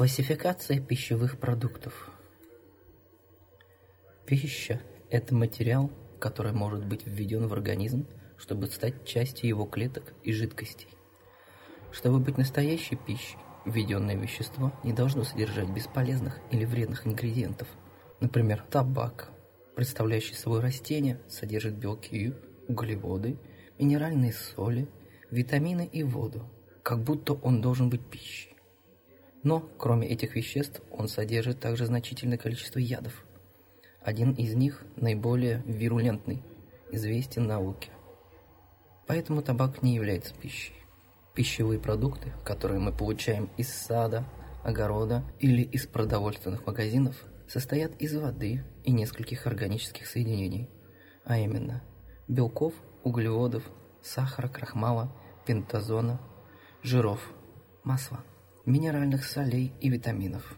Классификация пищевых продуктов. Пища – это материал, который может быть введен в организм, чтобы стать частью его клеток и жидкостей. Чтобы быть настоящей пищей, введенное вещество не должно содержать бесполезных или вредных ингредиентов. Например, табак, представляющий собой растение, содержит белки, углеводы, минеральные соли, витамины и воду, как будто он должен быть пищей. Но, кроме этих веществ, он содержит также значительное количество ядов. Один из них, наиболее вирулентный, известен науке. Поэтому табак не является пищей. Пищевые продукты, которые мы получаем из сада, огорода или из продовольственных магазинов, состоят из воды и нескольких органических соединений, а именно белков, углеводов, сахара, крахмала, пентазона, жиров, масла минеральных солей и витаминов.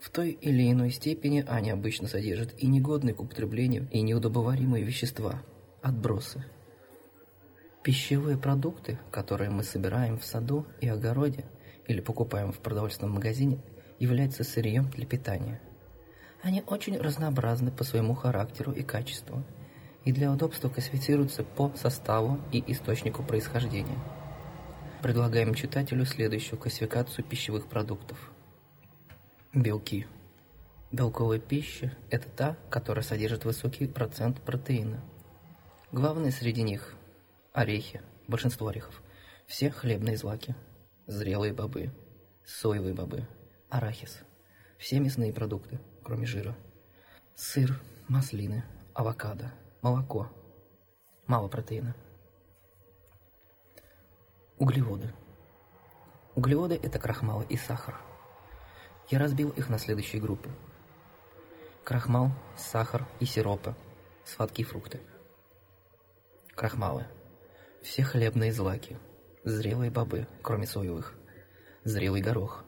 В той или иной степени они обычно содержат и негодные к употреблению, и неудобоваримые вещества, отбросы. Пищевые продукты, которые мы собираем в саду и огороде или покупаем в продовольственном магазине, являются сырьем для питания. Они очень разнообразны по своему характеру и качеству, и для удобства классифицируются по составу и источнику происхождения – Предлагаем читателю следующую классификацию пищевых продуктов. Белки. Белковая пища – это та, которая содержит высокий процент протеина. Главные среди них – орехи, большинство орехов, все хлебные злаки, зрелые бобы, соевые бобы, арахис, все мясные продукты, кроме жира, сыр, маслины, авокадо, молоко, мало протеина – Углеводы. Углеводы – это крахмал и сахар. Я разбил их на следующие группы. Крахмал, сахар и сиропы, сладкие фрукты. Крахмалы. Все хлебные злаки, зрелые бобы, кроме соевых, зрелый горох,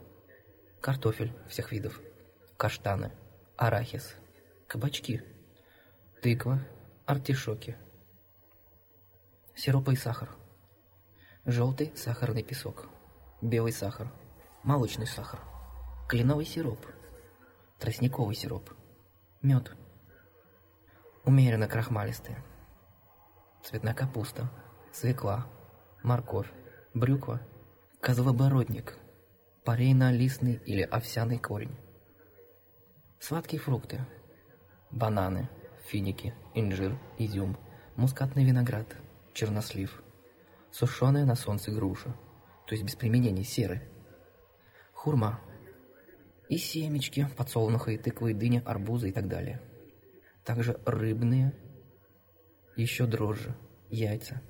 картофель всех видов, каштаны, арахис, кабачки, тыква, артишоки, сиропы и сахар – желтый сахарный песок, белый сахар, молочный сахар, кленовый сироп, тростниковый сироп, мед, умеренно крахмалистые, цветная капуста, свекла, морковь, брюква, козлобородник, парейно-листный или овсяный корень, сладкие фрукты, бананы, финики, инжир, изюм, мускатный виноград, чернослив – сушеная на солнце груша, то есть без применения серы, хурма и семечки, подсолнуха и тыквы, дыня, арбуза и так далее. Также рыбные, еще дрожжи, яйца.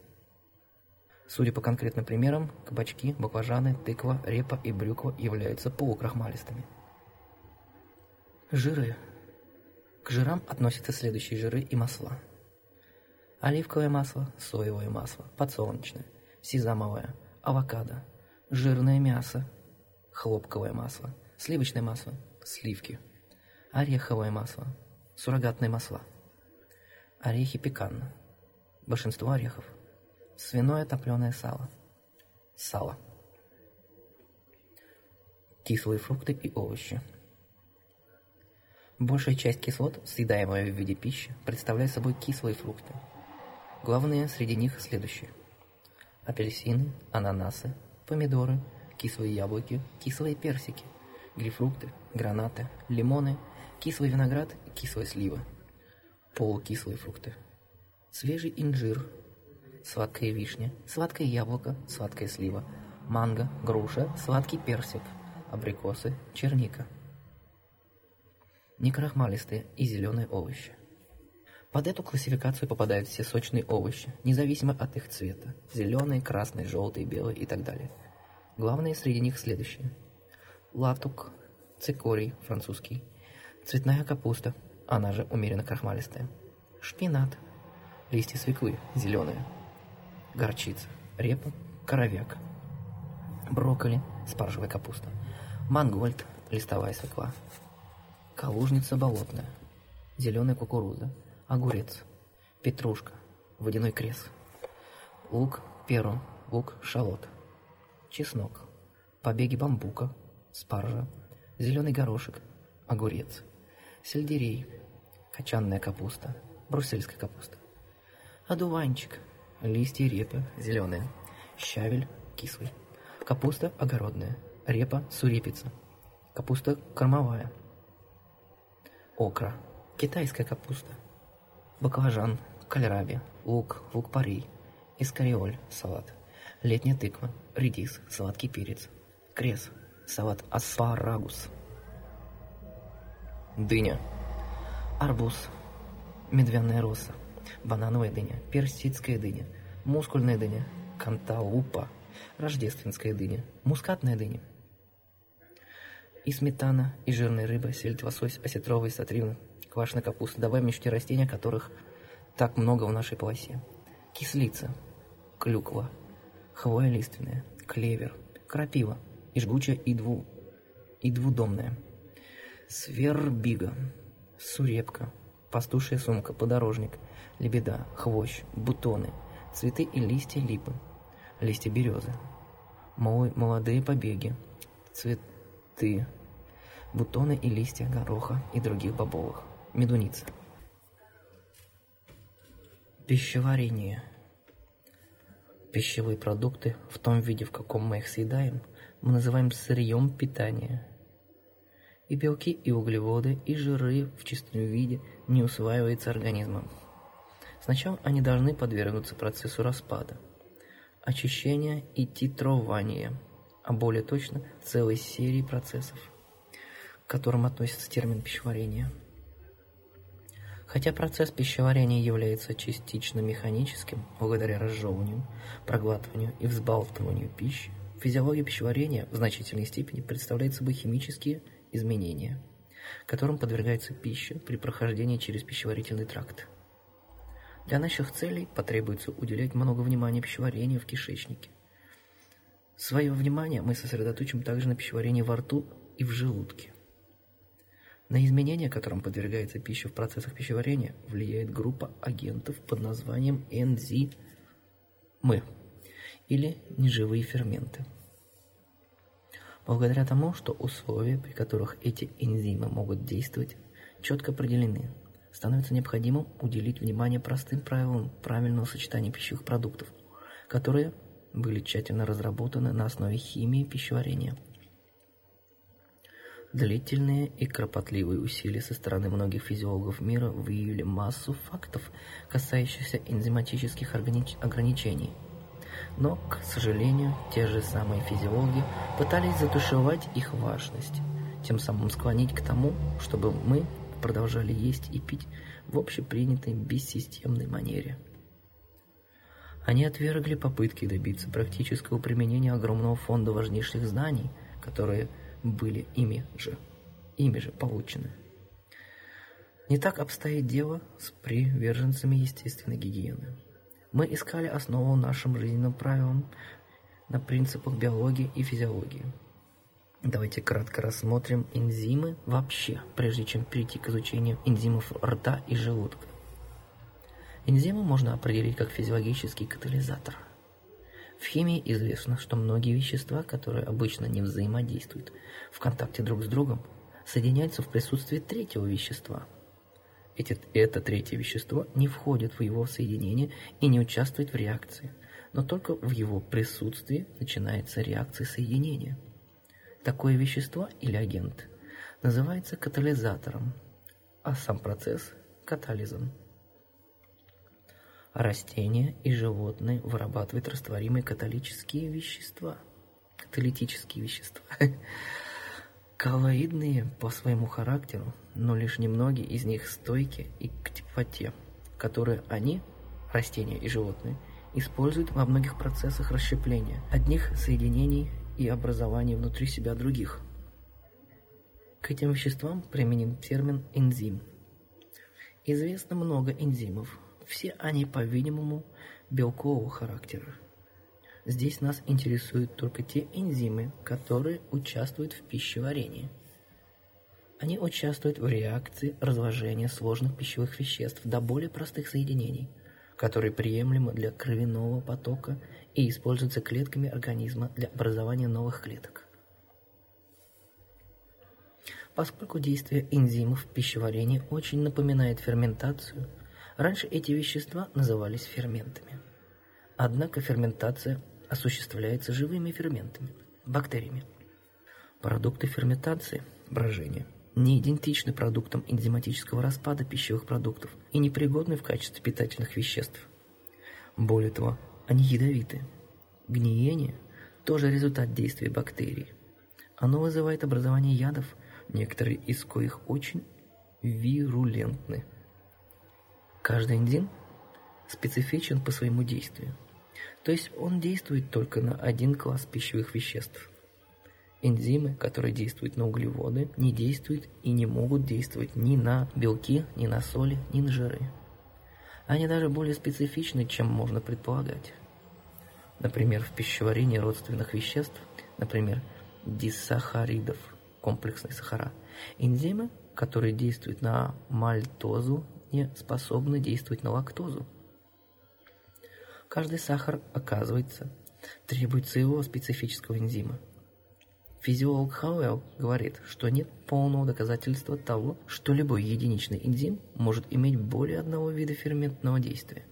Судя по конкретным примерам, кабачки, баклажаны, тыква, репа и брюква являются полукрахмалистыми. Жиры. К жирам относятся следующие жиры и масла – оливковое масло, соевое масло, подсолнечное, сезамовое, авокадо, жирное мясо, хлопковое масло, сливочное масло, сливки, ореховое масло, суррогатные масла, орехи пеканно, большинство орехов, свиное топленое сало, сало, кислые фрукты и овощи. Большая часть кислот, съедаемая в виде пищи, представляет собой кислые фрукты – Главные среди них следующие. Апельсины, ананасы, помидоры, кислые яблоки, кислые персики, грейпфрукты, гранаты, лимоны, кислый виноград, кислые сливы, полукислые фрукты, свежий инжир, сладкая вишня, сладкое яблоко, сладкая слива, манго, груша, сладкий персик, абрикосы, черника. Некрахмалистые и зеленые овощи. Под эту классификацию попадают все сочные овощи, независимо от их цвета. Зеленые, красные, желтые, белые и так далее. Главные среди них следующие. Латук, цикорий, французский. Цветная капуста, она же умеренно крахмалистая. Шпинат, листья свеклы, зеленые. Горчица, репа, коровяк. Брокколи, спаржевая капуста. Мангольд, листовая свекла. Калужница болотная. Зеленая кукуруза огурец, петрушка, водяной крес, лук, перо, лук, шалот, чеснок, побеги бамбука, спаржа, зеленый горошек, огурец, сельдерей, качанная капуста, брусельская капуста, одуванчик, листья репы зеленые, щавель кислый, капуста огородная, репа сурепица, капуста кормовая, окра, китайская капуста, баклажан, кальраби, лук, лук-порей, искариоль, салат, летняя тыква, редис, сладкий перец, крес, салат аспарагус, дыня, арбуз, медвяная роса, банановая дыня, персидская дыня, мускульная дыня, канталупа, рождественская дыня, мускатная дыня. И сметана, и жирная рыба, сельдь, лосось, осетровый, сатривна, квашеная капуста. Добавим еще те растения, которых так много в нашей полосе. Кислица, клюква, хвоя лиственная, клевер, крапива и жгучая и, дву, и двудомная. Свербига, сурепка, пастушья сумка, подорожник, лебеда, хвощ, бутоны, цветы и листья липы, листья березы, молодые побеги, цветы, бутоны и листья гороха и других бобовых, медуница. Пищеварение. Пищевые продукты в том виде, в каком мы их съедаем, мы называем сырьем питания. И белки, и углеводы, и жиры в чистом виде не усваиваются организмом. Сначала они должны подвергнуться процессу распада – очищения и титрования, а более точно целой серии процессов, к которым относится термин пищеварения. Хотя процесс пищеварения является частично механическим, благодаря разжевыванию, проглатыванию и взбалтыванию пищи, физиология пищеварения в значительной степени представляет собой химические изменения, которым подвергается пища при прохождении через пищеварительный тракт. Для наших целей потребуется уделять много внимания пищеварению в кишечнике. Свое внимание мы сосредоточим также на пищеварении во рту и в желудке. На изменения, которым подвергается пища в процессах пищеварения, влияет группа агентов под названием энзимы или неживые ферменты. Благодаря тому, что условия, при которых эти энзимы могут действовать, четко определены, становится необходимым уделить внимание простым правилам правильного сочетания пищевых продуктов, которые были тщательно разработаны на основе химии пищеварения. Длительные и кропотливые усилия со стороны многих физиологов мира выявили массу фактов, касающихся энзиматических ограничений. Но, к сожалению, те же самые физиологи пытались затушевать их важность, тем самым склонить к тому, чтобы мы продолжали есть и пить в общепринятой бессистемной манере. Они отвергли попытки добиться практического применения огромного фонда важнейших знаний, которые были ими же, ими же получены. Не так обстоит дело с приверженцами естественной гигиены. Мы искали основу нашим жизненным правилам на принципах биологии и физиологии – Давайте кратко рассмотрим энзимы вообще, прежде чем перейти к изучению энзимов рта и желудка. Энзимы можно определить как физиологический катализатор. В химии известно, что многие вещества, которые обычно не взаимодействуют в контакте друг с другом, соединяются в присутствии третьего вещества. Эти, это третье вещество не входит в его соединение и не участвует в реакции, но только в его присутствии начинается реакция соединения – Такое вещество или агент называется катализатором, а сам процесс – катализом. Растения и животные вырабатывают растворимые каталитические вещества. Каталитические вещества. Коллоидные по своему характеру, но лишь немногие из них стойки и к теплоте, которые они, растения и животные, используют во многих процессах расщепления одних соединений и образование внутри себя других. К этим веществам применен термин «энзим». Известно много энзимов. Все они, по-видимому, белкового характера. Здесь нас интересуют только те энзимы, которые участвуют в пищеварении. Они участвуют в реакции разложения сложных пищевых веществ до более простых соединений, которые приемлемы для кровяного потока и используются клетками организма для образования новых клеток. Поскольку действие энзимов в пищеварении очень напоминает ферментацию, раньше эти вещества назывались ферментами. Однако ферментация осуществляется живыми ферментами, бактериями. Продукты ферментации, брожения, не идентичны продуктам энзиматического распада пищевых продуктов и непригодны в качестве питательных веществ. Более того, они ядовиты. Гниение – тоже результат действия бактерий. Оно вызывает образование ядов, некоторые из коих очень вирулентны. Каждый энзим специфичен по своему действию. То есть он действует только на один класс пищевых веществ. Энзимы, которые действуют на углеводы, не действуют и не могут действовать ни на белки, ни на соли, ни на жиры. Они даже более специфичны, чем можно предполагать. Например, в пищеварении родственных веществ, например, дисахаридов, комплексные сахара, энзимы, которые действуют на мальтозу, не способны действовать на лактозу. Каждый сахар, оказывается, требует своего специфического энзима. Физиолог Хауэлл говорит, что нет полного доказательства того, что любой единичный энзим может иметь более одного вида ферментного действия.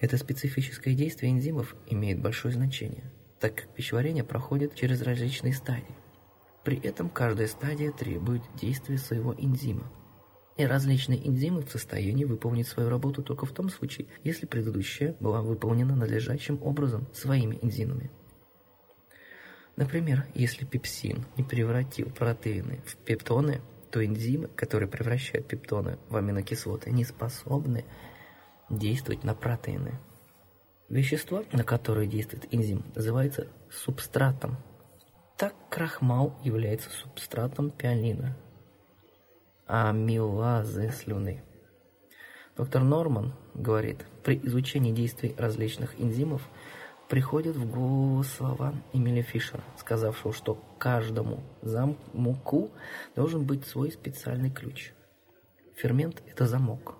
Это специфическое действие энзимов имеет большое значение, так как пищеварение проходит через различные стадии. При этом каждая стадия требует действия своего энзима. И различные энзимы в состоянии выполнить свою работу только в том случае, если предыдущая была выполнена надлежащим образом своими энзимами. Например, если пепсин не превратил протеины в пептоны, то энзимы, которые превращают пептоны в аминокислоты, не способны действовать на протеины. Вещество, на которое действует энзим, называется субстратом. Так крахмал является субстратом пианина – амилазы слюны. Доктор Норман говорит, при изучении действий различных энзимов приходят в голову слова Эмиля Фишера, сказавшего, что каждому замку должен быть свой специальный ключ. Фермент – это замок,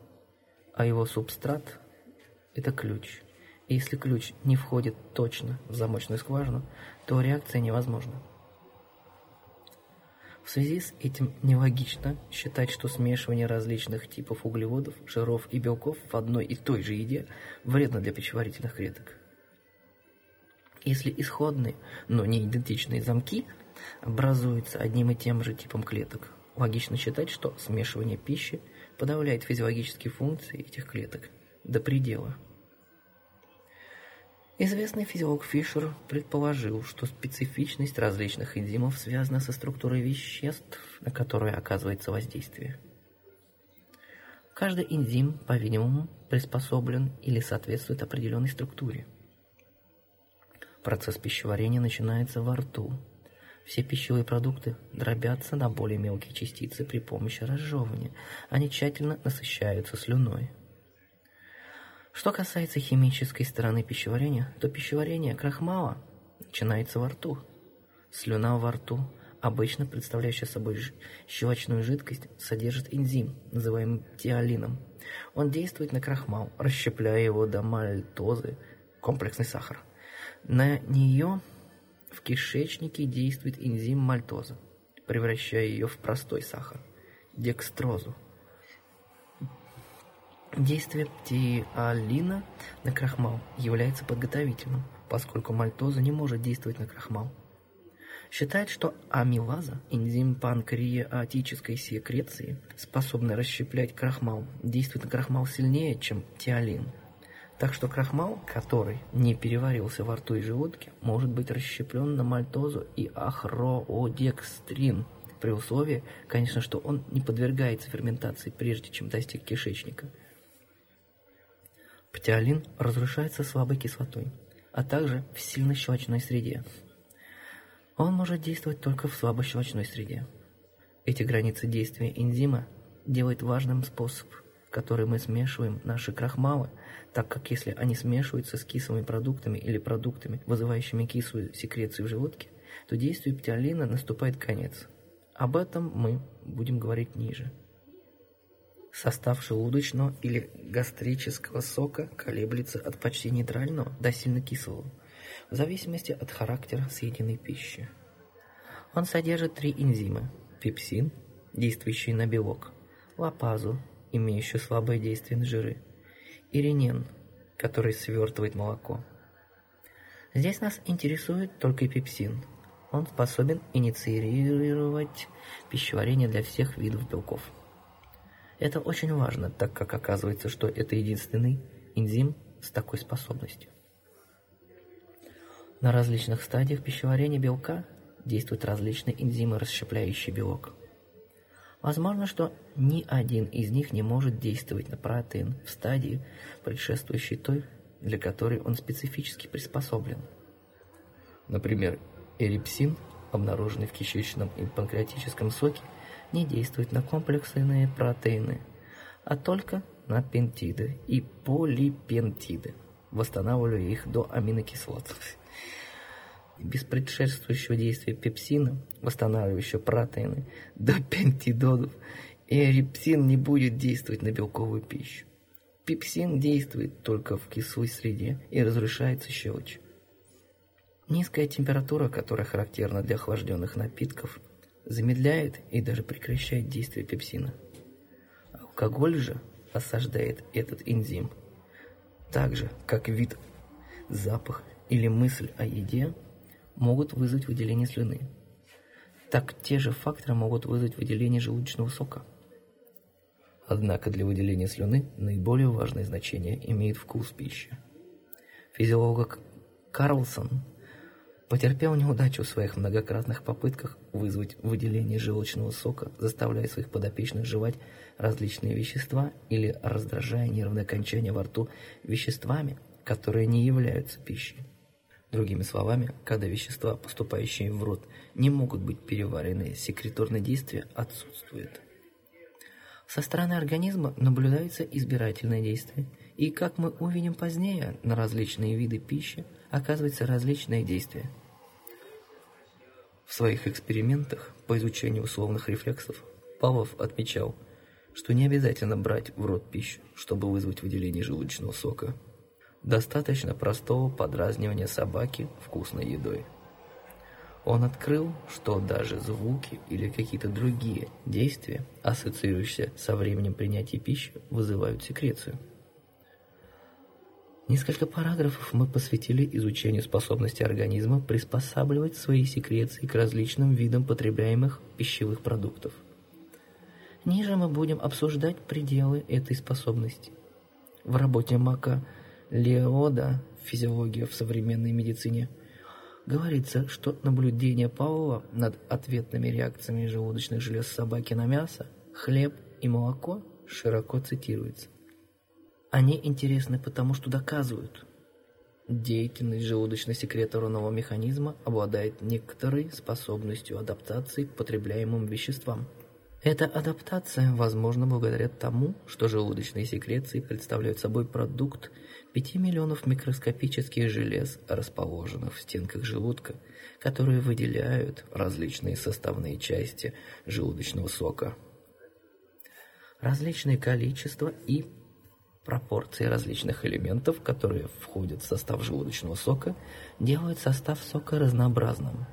а его субстрат – это ключ. И если ключ не входит точно в замочную скважину, то реакция невозможна. В связи с этим нелогично считать, что смешивание различных типов углеводов, жиров и белков в одной и той же еде вредно для пищеварительных клеток. Если исходные, но не идентичные замки образуются одним и тем же типом клеток, логично считать, что смешивание пищи подавляет физиологические функции этих клеток до предела. Известный физиолог Фишер предположил, что специфичность различных энзимов связана со структурой веществ, на которые оказывается воздействие. Каждый энзим, по-видимому, приспособлен или соответствует определенной структуре. Процесс пищеварения начинается во рту. Все пищевые продукты дробятся на более мелкие частицы при помощи разжевывания. Они тщательно насыщаются слюной. Что касается химической стороны пищеварения, то пищеварение крахмала начинается во рту. Слюна во рту, обычно представляющая собой щелочную жидкость, содержит энзим, называемый тиалином. Он действует на крахмал, расщепляя его до мальтозы, комплексный сахар. На нее в кишечнике действует энзим мальтоза, превращая ее в простой сахар, декстрозу. Действие птиолина на крахмал является подготовительным, поскольку мальтоза не может действовать на крахмал. Считает, что амилаза, энзим панкреатической секреции, способный расщеплять крахмал, действует на крахмал сильнее, чем тиолин. Так что крахмал, который не переварился во рту и желудке, может быть расщеплен на мальтозу и ахроодекстрин, при условии, конечно, что он не подвергается ферментации, прежде чем достиг кишечника – Птиолин разрушается слабой кислотой, а также в сильно-щелочной среде. Он может действовать только в слабощелочной среде. Эти границы действия энзима делают важным способ, который мы смешиваем наши крахмалы, так как если они смешиваются с кислыми продуктами или продуктами, вызывающими кислую секрецию в желудке, то действию птиолина наступает конец. Об этом мы будем говорить ниже. Состав желудочного или гастрического сока колеблется от почти нейтрального до сильно кислого, в зависимости от характера съеденной пищи. Он содержит три энзима пепсин, действующий на белок, лапазу, имеющую слабое действие на жиры, и ренен, который свертывает молоко. Здесь нас интересует только пепсин. Он способен инициировать пищеварение для всех видов белков. Это очень важно, так как оказывается, что это единственный энзим с такой способностью. На различных стадиях пищеварения белка действуют различные энзимы, расщепляющие белок. Возможно, что ни один из них не может действовать на протеин в стадии, предшествующей той, для которой он специфически приспособлен. Например, эрипсин, обнаруженный в кишечном и панкреатическом соке, не действует на комплексные протеины, а только на пентиды и полипентиды, восстанавливая их до аминокислот. Без предшествующего действия пепсина, восстанавливающего протеины, до пентидодов, эрипсин не будет действовать на белковую пищу. Пепсин действует только в кислой среде и разрушается щелочь. Низкая температура, которая характерна для охлажденных напитков, замедляет и даже прекращает действие пепсина. Алкоголь же осаждает этот энзим. Так же, как вид, запах или мысль о еде могут вызвать выделение слюны. Так те же факторы могут вызвать выделение желудочного сока. Однако для выделения слюны наиболее важное значение имеет вкус пищи. Физиолог Карлсон потерпел неудачу в своих многократных попытках вызвать выделение желчного сока, заставляя своих подопечных жевать различные вещества или раздражая нервные окончания во рту веществами, которые не являются пищей. Другими словами, когда вещества, поступающие в рот, не могут быть переварены, секреторное действие отсутствует. Со стороны организма наблюдается избирательное действие, и, как мы увидим позднее, на различные виды пищи оказывается различное действие. В своих экспериментах по изучению условных рефлексов Павлов отмечал, что не обязательно брать в рот пищу, чтобы вызвать выделение желудочного сока. Достаточно простого подразнивания собаки вкусной едой. Он открыл, что даже звуки или какие-то другие действия, ассоциирующиеся со временем принятия пищи, вызывают секрецию. Несколько параграфов мы посвятили изучению способности организма приспосабливать свои секреции к различным видам потребляемых пищевых продуктов. Ниже мы будем обсуждать пределы этой способности. В работе Мака Леода «Физиология в современной медицине» говорится, что наблюдение Павлова над ответными реакциями желудочных желез собаки на мясо, хлеб и молоко широко цитируется. Они интересны потому, что доказывают, деятельность желудочно-секреторного механизма обладает некоторой способностью адаптации к потребляемым веществам. Эта адаптация возможна благодаря тому, что желудочные секреции представляют собой продукт 5 миллионов микроскопических желез, расположенных в стенках желудка, которые выделяют различные составные части желудочного сока. Различные количества и пропорции различных элементов, которые входят в состав желудочного сока, делают состав сока разнообразным,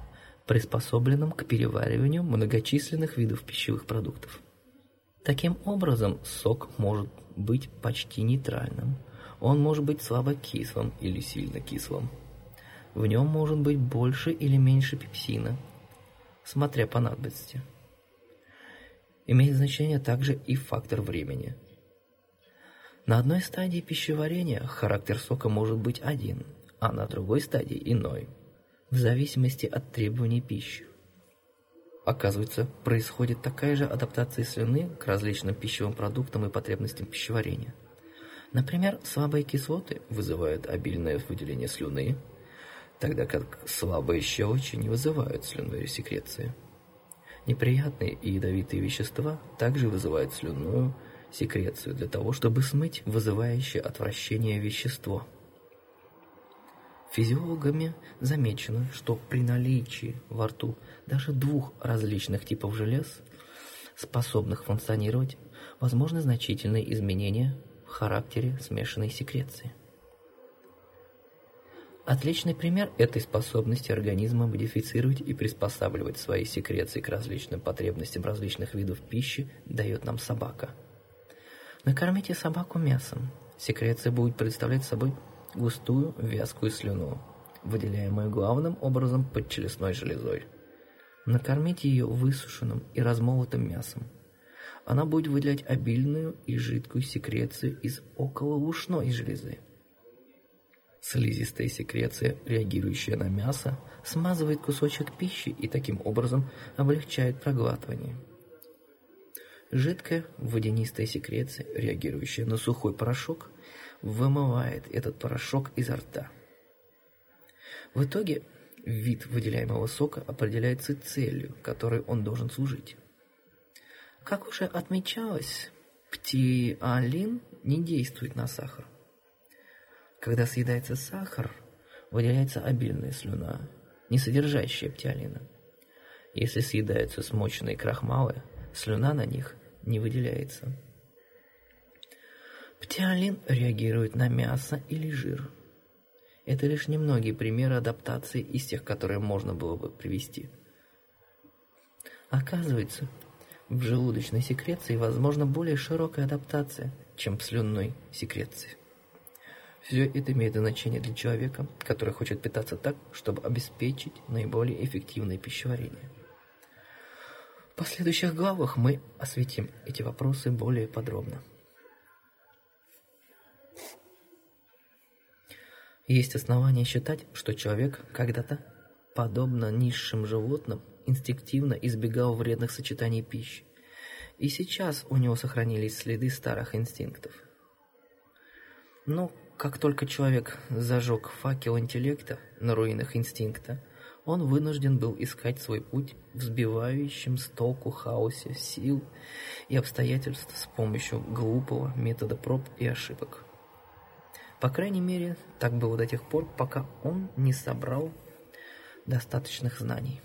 приспособленным к перевариванию многочисленных видов пищевых продуктов. Таким образом, сок может быть почти нейтральным. Он может быть слабо кислым или сильно кислым. В нем может быть больше или меньше пепсина, смотря по надобности. Имеет значение также и фактор времени – на одной стадии пищеварения характер сока может быть один, а на другой стадии иной, в зависимости от требований пищи. Оказывается, происходит такая же адаптация слюны к различным пищевым продуктам и потребностям пищеварения. Например, слабые кислоты вызывают обильное выделение слюны, тогда как слабые щелочи не вызывают слюнной секреции. Неприятные и ядовитые вещества также вызывают слюнную секрецию для того, чтобы смыть вызывающее отвращение вещество. Физиологами замечено, что при наличии во рту даже двух различных типов желез, способных функционировать, возможны значительные изменения в характере смешанной секреции. Отличный пример этой способности организма модифицировать и приспосабливать свои секреции к различным потребностям различных видов пищи дает нам собака. Накормите собаку мясом. Секреция будет представлять собой густую вязкую слюну, выделяемую главным образом подчелюстной железой. Накормите ее высушенным и размолотым мясом. Она будет выделять обильную и жидкую секрецию из околоушной железы. Слизистая секреция, реагирующая на мясо, смазывает кусочек пищи и таким образом облегчает проглатывание. Жидкая водянистая секреция, реагирующая на сухой порошок, вымывает этот порошок изо рта. В итоге вид выделяемого сока определяется целью, которой он должен служить. Как уже отмечалось, птиалин не действует на сахар. Когда съедается сахар, выделяется обильная слюна, не содержащая птиолина. Если съедаются смоченные крахмалы, слюна на них не выделяется. Птиолин реагирует на мясо или жир. Это лишь немногие примеры адаптации из тех, которые можно было бы привести. Оказывается, в желудочной секреции возможна более широкая адаптация, чем в слюнной секреции. Все это имеет значение для человека, который хочет питаться так, чтобы обеспечить наиболее эффективное пищеварение. В последующих главах мы осветим эти вопросы более подробно. Есть основания считать, что человек когда-то, подобно низшим животным, инстинктивно избегал вредных сочетаний пищи. И сейчас у него сохранились следы старых инстинктов. Но как только человек зажег факел интеллекта на руинах инстинкта, он вынужден был искать свой путь в сбивающем с толку хаосе сил и обстоятельств с помощью глупого метода проб и ошибок. По крайней мере, так было до тех пор, пока он не собрал достаточных знаний.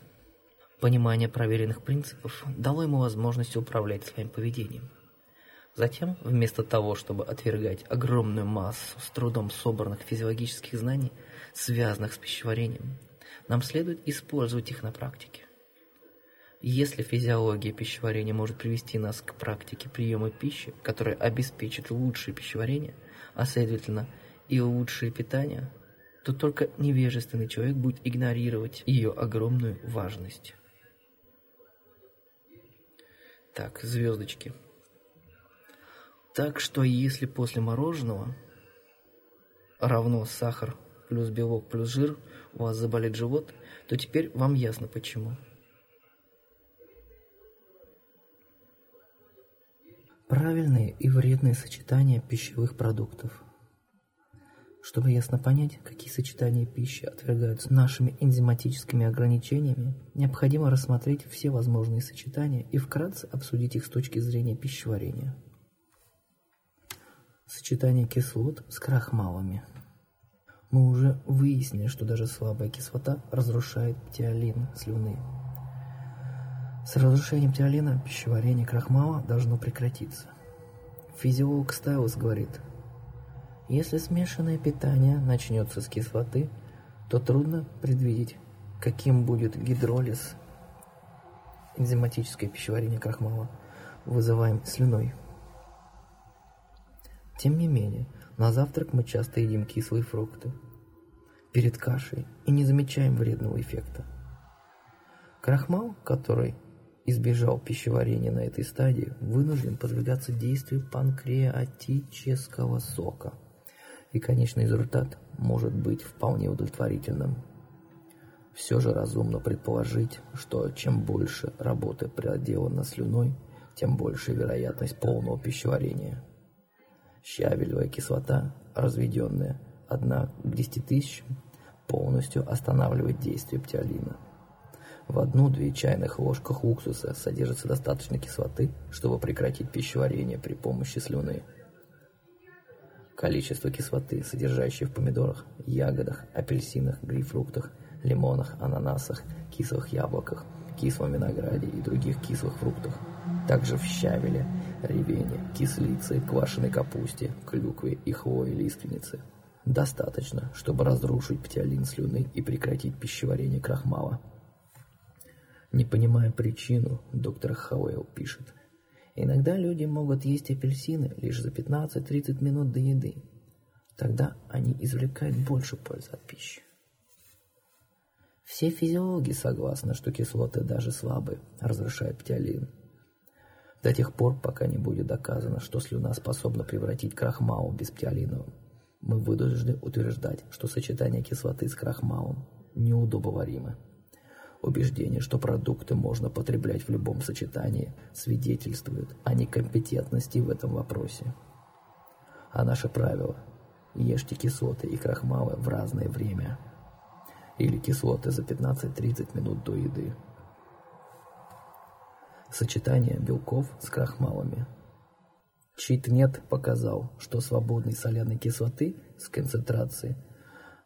Понимание проверенных принципов дало ему возможность управлять своим поведением – Затем, вместо того, чтобы отвергать огромную массу с трудом собранных физиологических знаний, связанных с пищеварением, нам следует использовать их на практике. Если физиология пищеварения может привести нас к практике приема пищи, которая обеспечит лучшее пищеварение, а следовательно и лучшее питание, то только невежественный человек будет игнорировать ее огромную важность. Так, звездочки. Так что если после мороженого равно сахар плюс белок плюс жир у вас заболит живот, то теперь вам ясно почему. Правильные и вредные сочетания пищевых продуктов. Чтобы ясно понять, какие сочетания пищи отвергаются нашими энзиматическими ограничениями, необходимо рассмотреть все возможные сочетания и вкратце обсудить их с точки зрения пищеварения. Сочетание кислот с крахмалами. Мы уже выяснили, что даже слабая кислота разрушает птиолин слюны. С разрушением птиолина пищеварение крахмала должно прекратиться. Физиолог Стайлс говорит, если смешанное питание начнется с кислоты, то трудно предвидеть, каким будет гидролиз, энзиматическое пищеварение крахмала, вызываем слюной. Тем не менее, на завтрак мы часто едим кислые фрукты перед кашей и не замечаем вредного эффекта. Крахмал, который избежал пищеварения на этой стадии, вынужден подвигаться действию панкреатического сока, и конечный результат может быть вполне удовлетворительным. Все же разумно предположить, что чем больше работы проделано слюной, тем больше вероятность полного пищеварения – Щавелевая кислота, разведенная 1 к 10 тысячам, полностью останавливает действие птиолина. В одну-две чайных ложках уксуса содержится достаточно кислоты, чтобы прекратить пищеварение при помощи слюны. Количество кислоты, содержащей в помидорах, ягодах, апельсинах, грейпфруктах, лимонах, ананасах, кислых яблоках, кислом винограде и других кислых фруктах – также в щавеле, ревене, кислице, квашеной капусте, клюкве и хвое лиственницы. Достаточно, чтобы разрушить птиолин слюны и прекратить пищеварение крахмала. Не понимая причину, доктор Хауэлл пишет. Иногда люди могут есть апельсины лишь за 15-30 минут до еды. Тогда они извлекают больше пользы от пищи. Все физиологи согласны, что кислоты даже слабые разрушают птиолин. До тех пор, пока не будет доказано, что слюна способна превратить крахмал без птиолина, мы вынуждены утверждать, что сочетание кислоты с крахмалом неудобоваримо. Убеждение, что продукты можно потреблять в любом сочетании, свидетельствует о некомпетентности в этом вопросе. А наше правило – ешьте кислоты и крахмалы в разное время. Или кислоты за 15-30 минут до еды. Сочетание белков с крахмалами. Читнет показал, что свободной соляной кислоты с концентрацией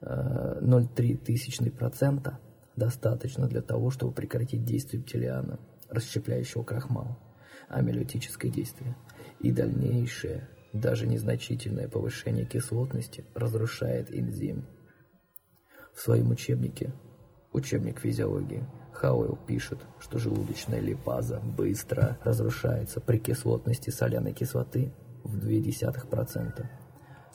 0,03% э, достаточно для того, чтобы прекратить действие птилиана, расщепляющего крахмал, амилиотическое действие, и дальнейшее, даже незначительное повышение кислотности разрушает энзим. В своем учебнике, учебник физиологии, Хауэлл пишет, что желудочная липаза быстро разрушается при кислотности соляной кислоты в 0,2%.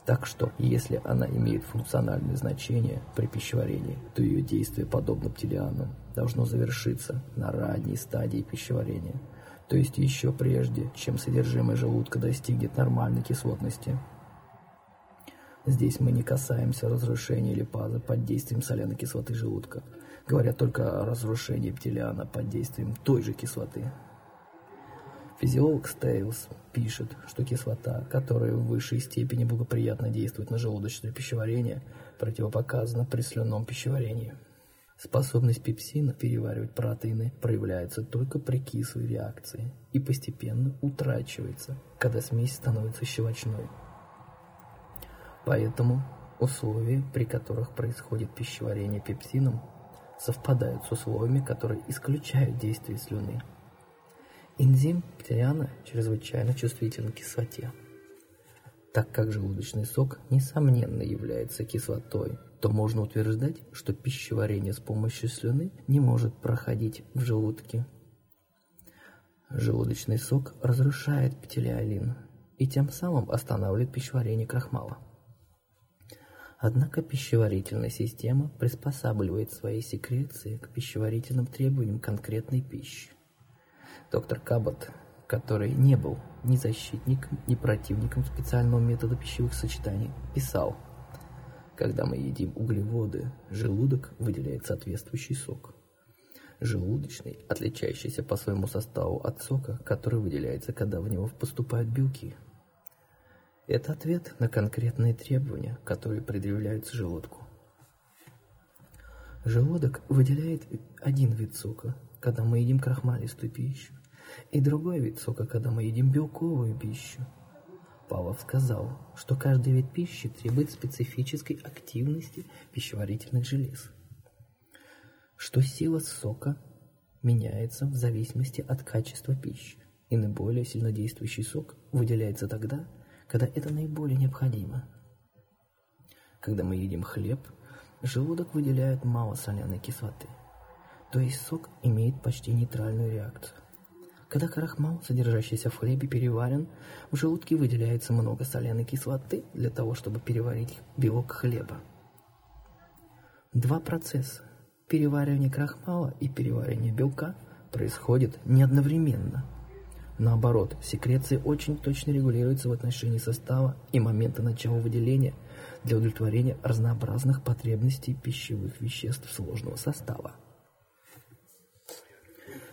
Так что, если она имеет функциональное значение при пищеварении, то ее действие, подобно птилиану, должно завершиться на ранней стадии пищеварения, то есть еще прежде, чем содержимое желудка достигнет нормальной кислотности. Здесь мы не касаемся разрушения липазы под действием соляной кислоты желудка, говоря только о разрушении птилиана под действием той же кислоты. Физиолог Стейлс пишет, что кислота, которая в высшей степени благоприятно действует на желудочное пищеварение, противопоказана при слюнном пищеварении. Способность пепсина переваривать протеины проявляется только при кислой реакции и постепенно утрачивается, когда смесь становится щелочной. Поэтому условия, при которых происходит пищеварение пепсином, совпадают с условиями, которые исключают действие слюны – Энзим птериана чрезвычайно чувствителен к кислоте. Так как желудочный сок, несомненно, является кислотой, то можно утверждать, что пищеварение с помощью слюны не может проходить в желудке. Желудочный сок разрушает петелиолин и тем самым останавливает пищеварение крахмала. Однако пищеварительная система приспосабливает свои секреции к пищеварительным требованиям конкретной пищи. Доктор Кабот, который не был ни защитником, ни противником специального метода пищевых сочетаний, писал, когда мы едим углеводы, желудок выделяет соответствующий сок. Желудочный, отличающийся по своему составу от сока, который выделяется, когда в него поступают белки. Это ответ на конкретные требования, которые предъявляются желудку. Желудок выделяет один вид сока, когда мы едим крахмалистую пищу и другой вид сока, когда мы едим белковую пищу. Павлов сказал, что каждый вид пищи требует специфической активности пищеварительных желез, что сила сока меняется в зависимости от качества пищи, и наиболее сильнодействующий сок выделяется тогда, когда это наиболее необходимо. Когда мы едим хлеб, желудок выделяет мало соляной кислоты, то есть сок имеет почти нейтральную реакцию. Когда крахмал, содержащийся в хлебе, переварен, в желудке выделяется много соляной кислоты для того, чтобы переварить белок хлеба. Два процесса – переваривание крахмала и переваривание белка – происходят не одновременно. Наоборот, секреции очень точно регулируются в отношении состава и момента начала выделения для удовлетворения разнообразных потребностей пищевых веществ сложного состава.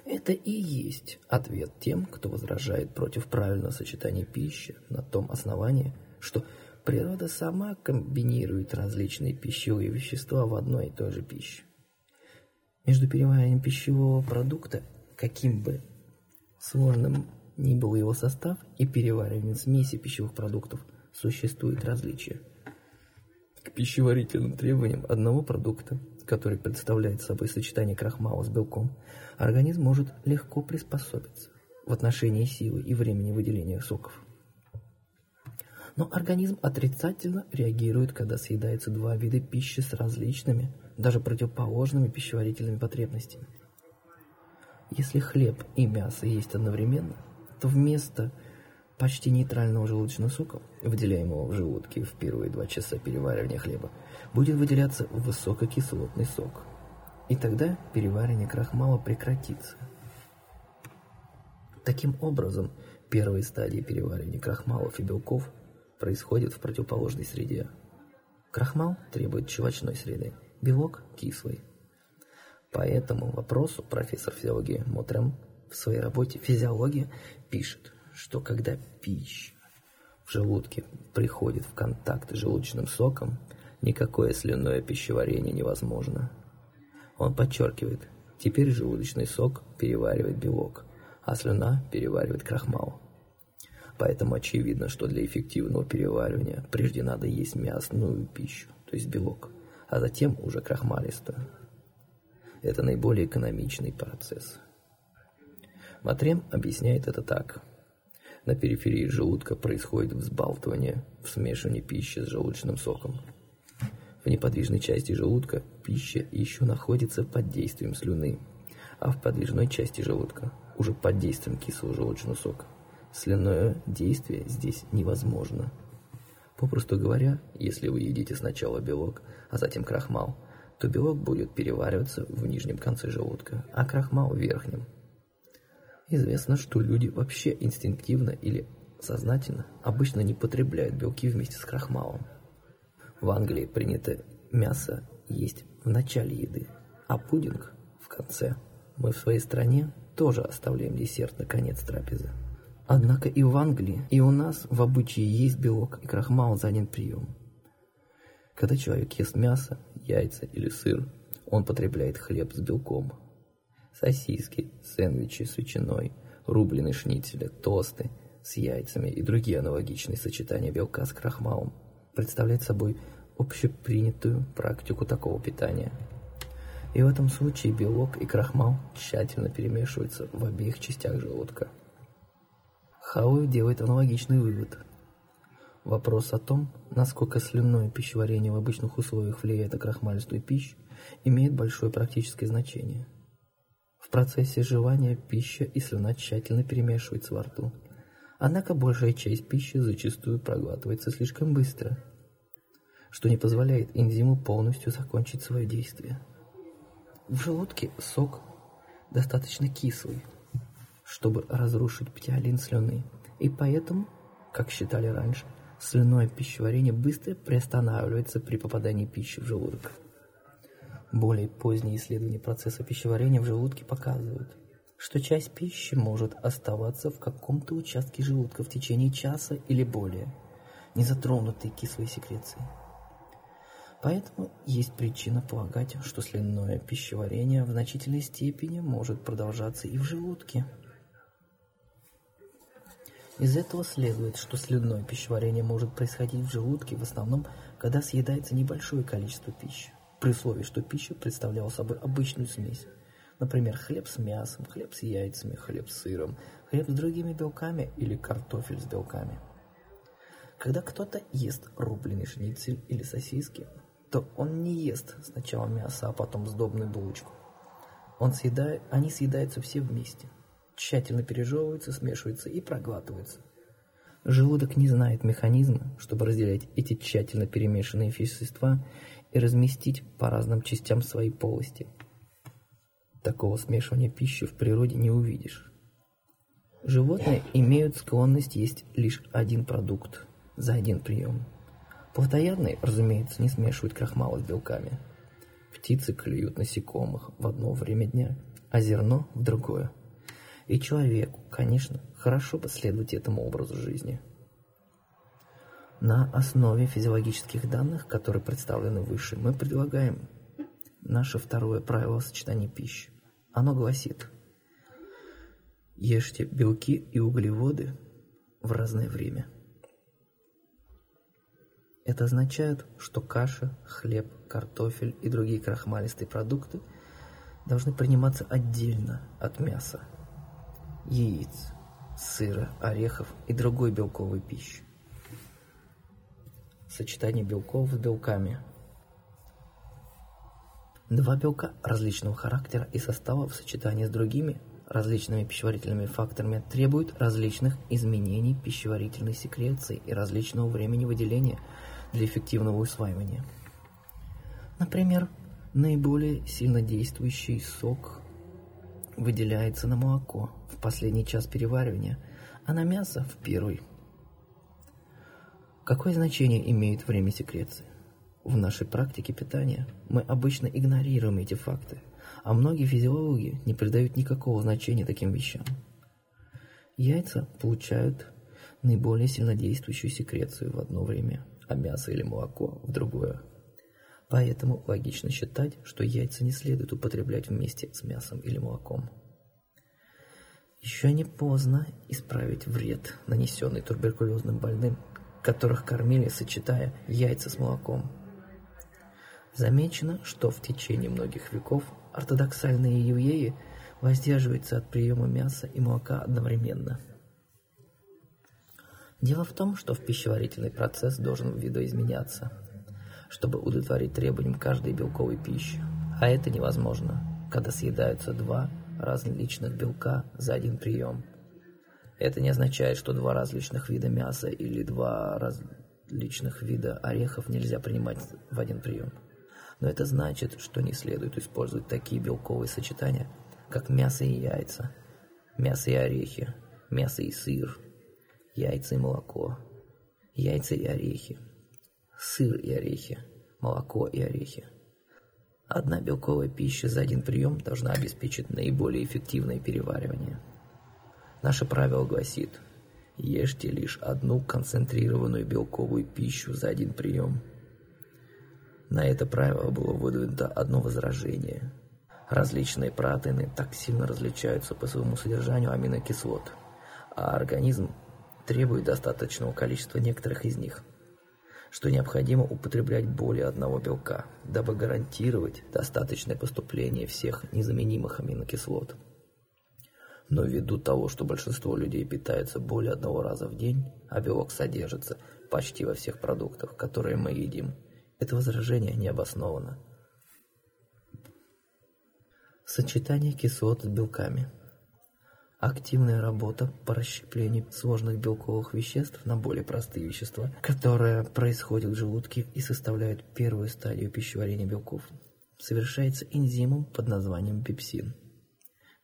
Это и есть ответ тем, кто возражает против правильного сочетания пищи на том основании, что природа сама комбинирует различные пищевые вещества в одной и той же пище. Между перевариванием пищевого продукта, каким бы сложным ни был его состав, и перевариванием смеси пищевых продуктов существует различие. К пищеварительным требованиям одного продукта – который представляет собой сочетание крахмала с белком, организм может легко приспособиться в отношении силы и времени выделения соков. Но организм отрицательно реагирует, когда съедаются два вида пищи с различными, даже противоположными пищеварительными потребностями. Если хлеб и мясо есть одновременно, то вместо почти нейтрального желудочного сока, выделяемого в желудке в первые два часа переваривания хлеба, будет выделяться высококислотный сок. И тогда переваривание крахмала прекратится. Таким образом, первые стадии переваривания крахмалов и белков происходят в противоположной среде. Крахмал требует щелочной среды, белок – кислый. По этому вопросу профессор физиологии Мотрем в своей работе «Физиология» пишет, что когда пища в желудке приходит в контакт с желудочным соком, никакое слюнное пищеварение невозможно. Он подчеркивает, теперь желудочный сок переваривает белок, а слюна переваривает крахмал. Поэтому очевидно, что для эффективного переваривания прежде надо есть мясную пищу, то есть белок, а затем уже крахмалистую. Это наиболее экономичный процесс. Матрем объясняет это так. На периферии желудка происходит взбалтывание в смешивании пищи с желудочным соком. В неподвижной части желудка пища еще находится под действием слюны, а в подвижной части желудка уже под действием кислого желудочного сока. Слюное действие здесь невозможно. Попросту говоря, если вы едите сначала белок, а затем крахмал, то белок будет перевариваться в нижнем конце желудка, а крахмал в верхнем. Известно, что люди вообще инстинктивно или сознательно обычно не потребляют белки вместе с крахмалом. В Англии принято мясо есть в начале еды, а пудинг в конце. Мы в своей стране тоже оставляем десерт на конец трапезы. Однако и в Англии, и у нас в обычае есть белок и крахмал за один прием. Когда человек ест мясо, яйца или сыр, он потребляет хлеб с белком. Сосиски, сэндвичи с ветчиной, рубленые шницели, тосты с яйцами и другие аналогичные сочетания белка с крахмалом представляют собой общепринятую практику такого питания. И в этом случае белок и крахмал тщательно перемешиваются в обеих частях желудка. Хауэ делает аналогичный вывод – Вопрос о том, насколько слюнное пищеварение в обычных условиях влияет на крахмалистую пищу, имеет большое практическое значение. В процессе жевания пища и слюна тщательно перемешиваются во рту. Однако большая часть пищи зачастую проглатывается слишком быстро, что не позволяет энзиму полностью закончить свое действие. В желудке сок достаточно кислый, чтобы разрушить птиолин слюны, и поэтому, как считали раньше, слюное пищеварение быстро приостанавливается при попадании пищи в желудок. Более поздние исследования процесса пищеварения в желудке показывают, что часть пищи может оставаться в каком-то участке желудка в течение часа или более, не затронутой кислой секрецией. Поэтому есть причина полагать, что слюнное пищеварение в значительной степени может продолжаться и в желудке. Из этого следует, что слюнное пищеварение может происходить в желудке в основном, когда съедается небольшое количество пищи, при условии, что пища представляла собой обычную смесь. Например, хлеб с мясом, хлеб с яйцами, хлеб с сыром, хлеб с другими белками или картофель с белками. Когда кто-то ест рубленый шницель или сосиски, то он не ест сначала мясо, а потом сдобную булочку. Он съедает, они съедаются все вместе тщательно пережевываются, смешиваются и проглатываются. Желудок не знает механизма, чтобы разделять эти тщательно перемешанные вещества и разместить по разным частям своей полости. Такого смешивания пищи в природе не увидишь. Животные имеют склонность есть лишь один продукт за один прием. Плотоядные, разумеется, не смешивают крахмалы с белками. Птицы клюют насекомых в одно время дня, а зерно в другое. И человеку, конечно, хорошо бы следовать этому образу жизни. На основе физиологических данных, которые представлены выше, мы предлагаем наше второе правило сочетания пищи. Оно гласит, ешьте белки и углеводы в разное время. Это означает, что каша, хлеб, картофель и другие крахмалистые продукты должны приниматься отдельно от мяса яиц, сыра, орехов и другой белковой пищи. сочетание белков с белками. Два белка различного характера и состава в сочетании с другими различными пищеварительными факторами требуют различных изменений пищеварительной секреции и различного времени выделения для эффективного усваивания. Например, наиболее сильно действующий сок выделяется на молоко в последний час переваривания, а на мясо в первый. Какое значение имеет время секреции? В нашей практике питания мы обычно игнорируем эти факты, а многие физиологи не придают никакого значения таким вещам. Яйца получают наиболее сильнодействующую секрецию в одно время, а мясо или молоко в другое. Поэтому логично считать, что яйца не следует употреблять вместе с мясом или молоком. Еще не поздно исправить вред, нанесенный туберкулезным больным, которых кормили, сочетая яйца с молоком. Замечено, что в течение многих веков ортодоксальные евреи воздерживаются от приема мяса и молока одновременно. Дело в том, что в пищеварительный процесс должен видоизменяться – чтобы удовлетворить требованиям каждой белковой пищи. А это невозможно, когда съедаются два различных белка за один прием. Это не означает, что два различных вида мяса или два различных вида орехов нельзя принимать в один прием. Но это значит, что не следует использовать такие белковые сочетания, как мясо и яйца, мясо и орехи, мясо и сыр, яйца и молоко, яйца и орехи, сыр и орехи, молоко и орехи. Одна белковая пища за один прием должна обеспечить наиболее эффективное переваривание. Наше правило гласит, ешьте лишь одну концентрированную белковую пищу за один прием. На это правило было выдвинуто одно возражение. Различные протеины так сильно различаются по своему содержанию аминокислот, а организм требует достаточного количества некоторых из них – что необходимо употреблять более одного белка, дабы гарантировать достаточное поступление всех незаменимых аминокислот. Но ввиду того, что большинство людей питается более одного раза в день, а белок содержится почти во всех продуктах, которые мы едим, это возражение не обосновано. Сочетание кислот с белками – активная работа по расщеплению сложных белковых веществ на более простые вещества, которая происходит в желудке и составляет первую стадию пищеварения белков, совершается энзимом под названием пепсин.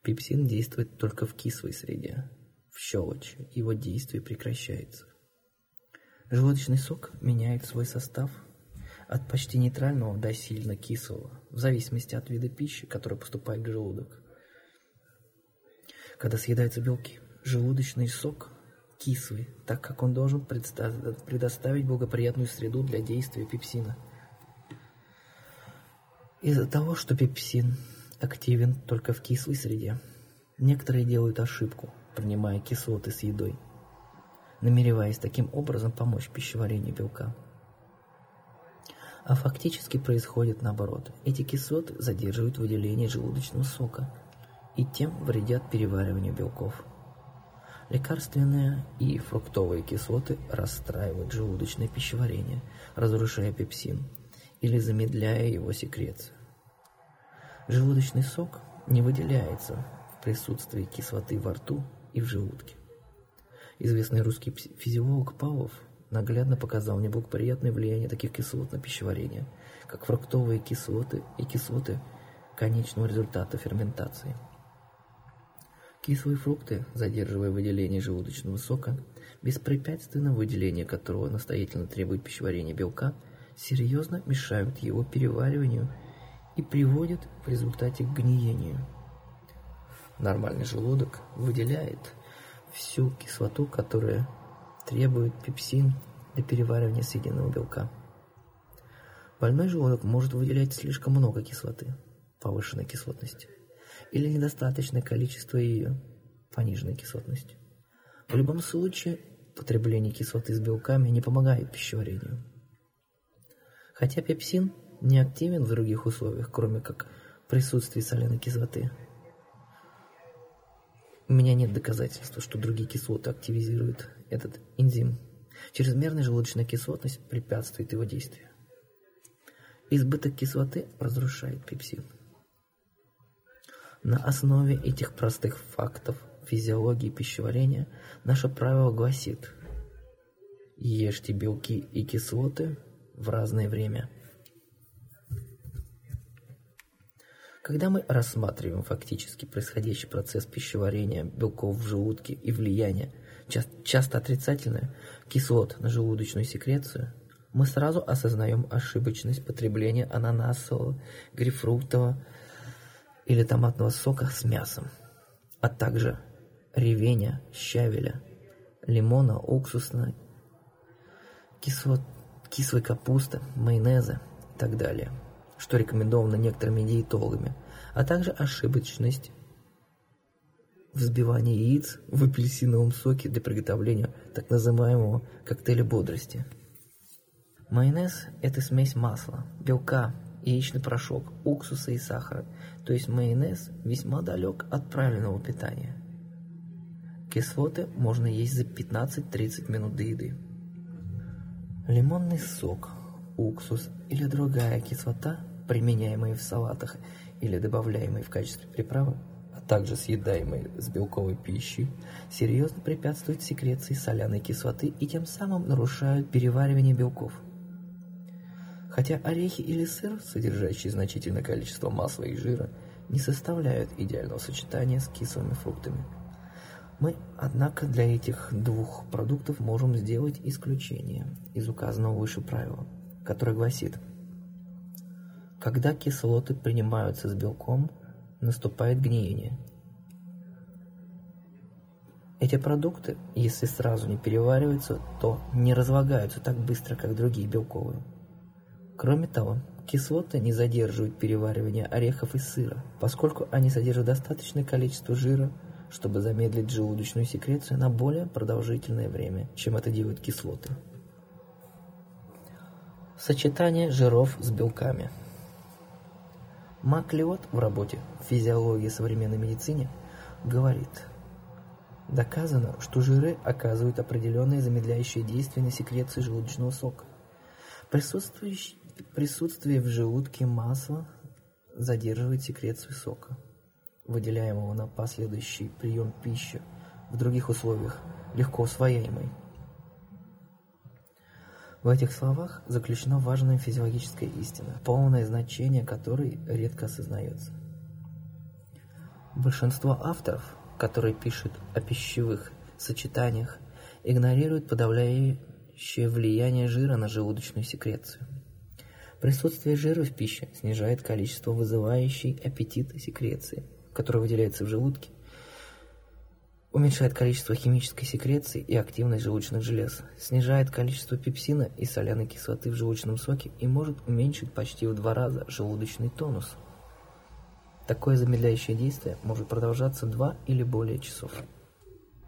Пепсин действует только в кислой среде, в щелочь, его действие прекращается. Желудочный сок меняет свой состав от почти нейтрального до сильно кислого, в зависимости от вида пищи, которая поступает в желудок. Когда съедаются белки, желудочный сок кислый, так как он должен предоставить благоприятную среду для действия пепсина. Из-за того, что пепсин активен только в кислой среде, некоторые делают ошибку, принимая кислоты с едой, намереваясь таким образом помочь пищеварению белка. А фактически происходит наоборот. Эти кислоты задерживают выделение желудочного сока – и тем вредят перевариванию белков. Лекарственные и фруктовые кислоты расстраивают желудочное пищеварение, разрушая пепсин или замедляя его секрецию. Желудочный сок не выделяется в присутствии кислоты во рту и в желудке. Известный русский физиолог Павлов наглядно показал неблагоприятное влияние таких кислот на пищеварение, как фруктовые кислоты и кислоты конечного результата ферментации – Кислые фрукты, задерживая выделение желудочного сока, беспрепятственно выделение которого настоятельно требует пищеварения белка, серьезно мешают его перевариванию и приводят в результате к гниению. Нормальный желудок выделяет всю кислоту, которая требует пепсин для переваривания съеденного белка. Больной желудок может выделять слишком много кислоты, повышенной кислотности или недостаточное количество ее, пониженной кислотностью. В любом случае, потребление кислоты с белками не помогает пищеварению. Хотя пепсин не активен в других условиях, кроме как присутствии соляной кислоты. У меня нет доказательства, что другие кислоты активизируют этот энзим. Чрезмерная желудочная кислотность препятствует его действию. Избыток кислоты разрушает пепсин. На основе этих простых фактов физиологии пищеварения наше правило гласит Ешьте белки и кислоты в разное время. Когда мы рассматриваем фактически происходящий процесс пищеварения белков в желудке и влияние, часто, часто отрицательное, кислот на желудочную секрецию, мы сразу осознаем ошибочность потребления ананасового, грейпфрутового или томатного сока с мясом, а также ревеня, щавеля, лимона, уксусной, кислот, кислой капусты, майонеза и так далее – что рекомендовано некоторыми диетологами, а также ошибочность взбивания яиц в апельсиновом соке для приготовления так называемого коктейля бодрости. Майонез – это смесь масла, белка, яичный порошок, уксуса и сахара, то есть майонез весьма далек от правильного питания. Кислоты можно есть за 15-30 минут до еды. Лимонный сок – уксус или другая кислота, применяемые в салатах или добавляемые в качестве приправы, а также съедаемые с белковой пищей, серьезно препятствуют секреции соляной кислоты и тем самым нарушают переваривание белков. Хотя орехи или сыр, содержащие значительное количество масла и жира, не составляют идеального сочетания с кислыми фруктами. Мы, однако, для этих двух продуктов можем сделать исключение из указанного выше правила – который гласит, когда кислоты принимаются с белком, наступает гниение. Эти продукты, если сразу не перевариваются, то не разлагаются так быстро, как другие белковые. Кроме того, кислоты не задерживают переваривание орехов и сыра, поскольку они содержат достаточное количество жира, чтобы замедлить желудочную секрецию на более продолжительное время, чем это делают кислоты. Сочетание жиров с белками. Маклиот в работе «Физиология современной медицине» говорит, доказано, что жиры оказывают определенные замедляющие действия на секрецию желудочного сока. Присутствие, присутствие в желудке масла задерживает секрецию сока, выделяемого на последующий прием пищи в других условиях, легко усвояемой. В этих словах заключена важная физиологическая истина, полное значение которой редко осознается. Большинство авторов, которые пишут о пищевых сочетаниях, игнорируют подавляющее влияние жира на желудочную секрецию. Присутствие жира в пище снижает количество вызывающей аппетит секреции, которая выделяется в желудке Уменьшает количество химической секреции и активность желудочных желез, снижает количество пепсина и соляной кислоты в желудочном соке и может уменьшить почти в два раза желудочный тонус. Такое замедляющее действие может продолжаться два или более часов.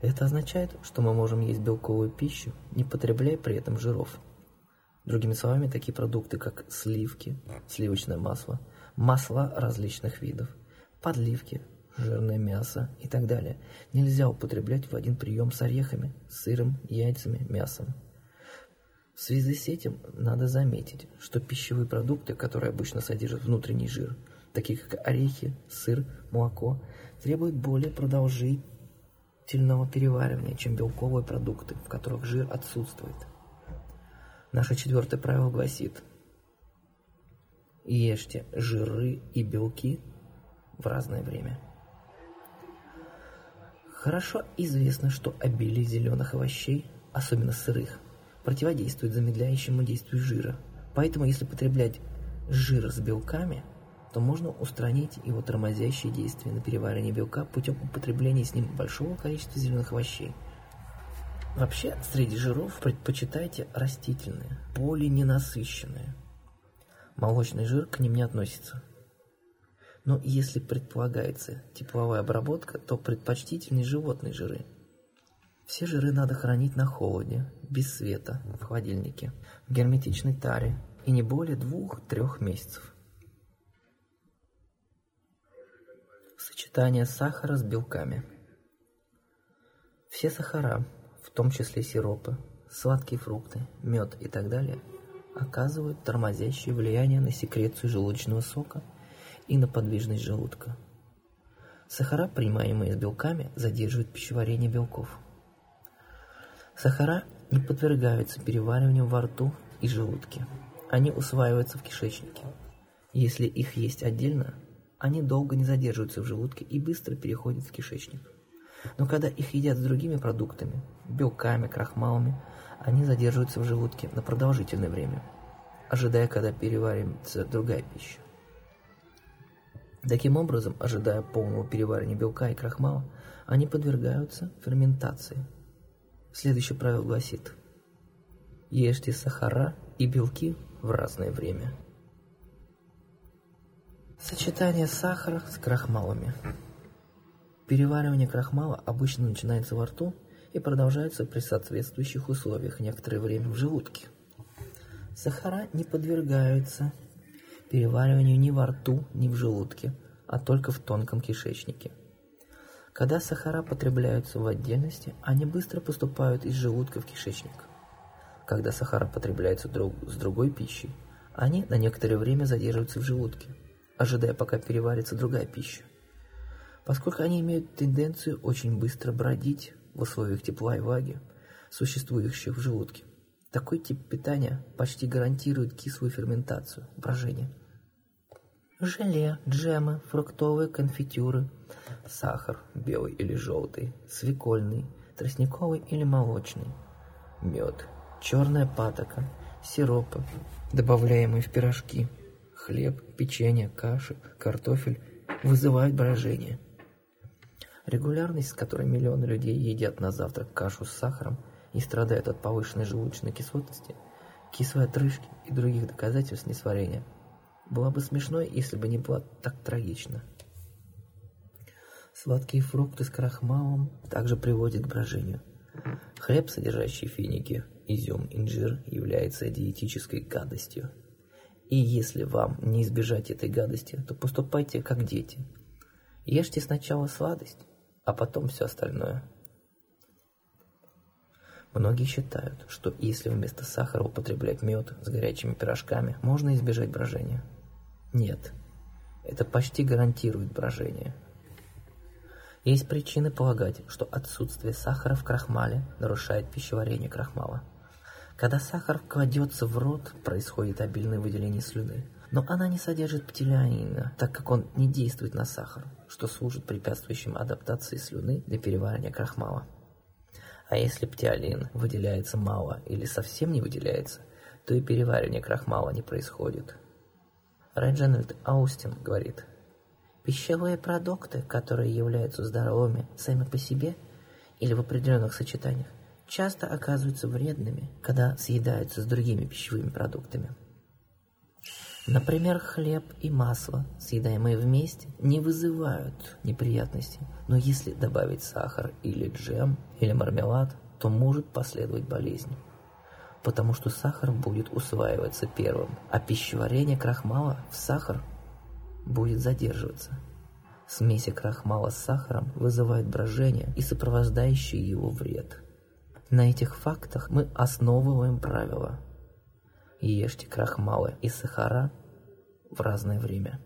Это означает, что мы можем есть белковую пищу, не потребляя при этом жиров. Другими словами, такие продукты, как сливки, сливочное масло, масла различных видов, подливки, жирное мясо и так далее нельзя употреблять в один прием с орехами, сыром, яйцами, мясом. В связи с этим надо заметить, что пищевые продукты, которые обычно содержат внутренний жир, такие как орехи, сыр, молоко, требуют более продолжительного переваривания, чем белковые продукты, в которых жир отсутствует. Наше четвертое правило гласит Ешьте жиры и белки в разное время. Хорошо известно, что обилие зеленых овощей, особенно сырых, противодействует замедляющему действию жира. Поэтому, если потреблять жир с белками, то можно устранить его тормозящие действия на переваривание белка путем употребления с ним большого количества зеленых овощей. Вообще, среди жиров предпочитайте растительные, полиненасыщенные. Молочный жир к ним не относится. Но если предполагается тепловая обработка, то предпочтительнее животные жиры. Все жиры надо хранить на холоде, без света, в холодильнике, в герметичной таре и не более двух-трех месяцев. Сочетание сахара с белками. Все сахара, том числе сиропы, сладкие фрукты, мед и так далее оказывают тормозящее влияние на секрецию желудочного сока и на подвижность желудка. Сахара, принимаемые с белками, задерживают пищеварение белков. Сахара не подвергаются перевариванию во рту и желудке. Они усваиваются в кишечнике. Если их есть отдельно, они долго не задерживаются в желудке и быстро переходят в кишечник. Но когда их едят с другими продуктами, белками, крахмалами, они задерживаются в желудке на продолжительное время, ожидая, когда переварится другая пища. Таким образом, ожидая полного переваривания белка и крахмала, они подвергаются ферментации. Следующее правило гласит «Ешьте сахара и белки в разное время». Сочетание сахара с крахмалами. Переваривание крахмала обычно начинается во рту и продолжается при соответствующих условиях некоторое время в желудке. Сахара не подвергаются перевариванию ни во рту, ни в желудке, а только в тонком кишечнике. Когда сахара потребляются в отдельности, они быстро поступают из желудка в кишечник. Когда сахара потребляются друг с другой пищей, они на некоторое время задерживаются в желудке, ожидая, пока переварится другая пища. Поскольку они имеют тенденцию очень быстро бродить в условиях тепла и влаги, существующих в желудке, такой тип питания почти гарантирует кислую ферментацию, брожение. Желе, джемы, фруктовые конфитюры, сахар, белый или желтый, свекольный, тростниковый или молочный, мед, черная патока, сиропы, добавляемые в пирожки, хлеб, печенье, каши, картофель вызывают брожение. Регулярность, с которой миллионы людей едят на завтрак кашу с сахаром – и страдают от повышенной желудочной кислотности, кислой отрыжки и других доказательств несварения. Было бы смешно, если бы не было так трагично. Сладкие фрукты с крахмалом также приводят к брожению. Хлеб, содержащий финики, изюм, инжир, является диетической гадостью. И если вам не избежать этой гадости, то поступайте как дети. Ешьте сначала сладость, а потом все остальное – Многие считают, что если вместо сахара употреблять мед с горячими пирожками, можно избежать брожения. Нет, это почти гарантирует брожение. Есть причины полагать, что отсутствие сахара в крахмале нарушает пищеварение крахмала. Когда сахар кладется в рот, происходит обильное выделение слюны. Но она не содержит птилянина, так как он не действует на сахар, что служит препятствующим адаптации слюны для переваривания крахмала. А если птиолин выделяется мало или совсем не выделяется, то и переваривание крахмала не происходит. Реджинальд Аустин говорит, пищевые продукты, которые являются здоровыми сами по себе или в определенных сочетаниях, часто оказываются вредными, когда съедаются с другими пищевыми продуктами. Например, хлеб и масло, съедаемые вместе, не вызывают неприятностей, но если добавить сахар или джем, или мармелад, то может последовать болезнь. Потому что сахар будет усваиваться первым, а пищеварение крахмала в сахар будет задерживаться. Смеси крахмала с сахаром вызывают брожение и сопровождающий его вред. На этих фактах мы основываем правила – Ешьте крахмалы и сахара в разное время.